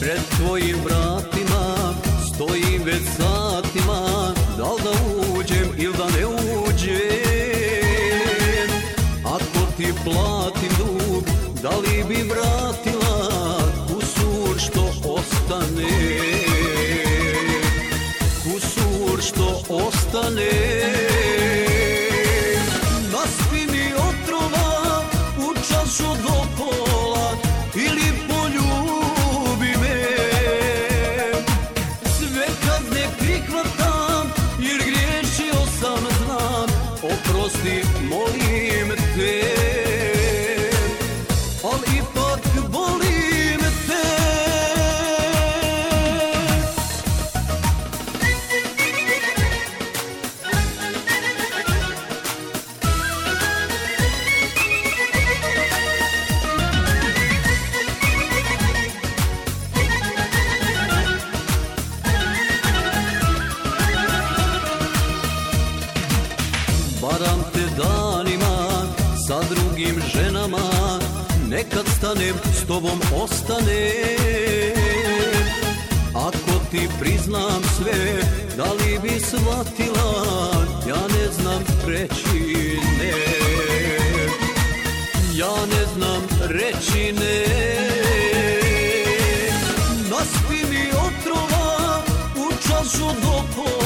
Pred tvojim vratima stojim već satima. Da li da uđem ili da ne uđem? Ako ti platim dug da li bi vratila Kusur što ostane? Kusur što ostane? Griješio sam znam Oprosti molim te. Al ipak Varam te danima sa drugim ženama Nekad stanem, s tobom ostane Ako ti priznam sve, da li bi shvatila Ja ne znam reći ne. Ja ne znam reći ne. Naspi mi otrova u čašu do